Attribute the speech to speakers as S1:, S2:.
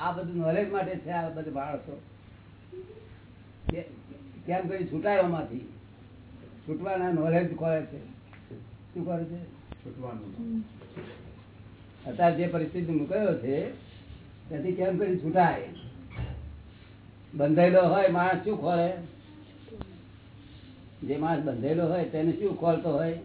S1: આ બધું નોલેજ માટે છે આ બધું માણસો કેમ કરી છૂટાય છૂટવાના નોલેજ કરે છે. શું કરે છે? અત્યારે જે પરિસ્થિતિ મુકાયો છે ત્યાંથી કેમ કરી છૂટાય. બંધાયેલો હોય માણસ શું ખોલે જે માણસ બંધાયેલો હોય તેને શું ખોલતો હોય?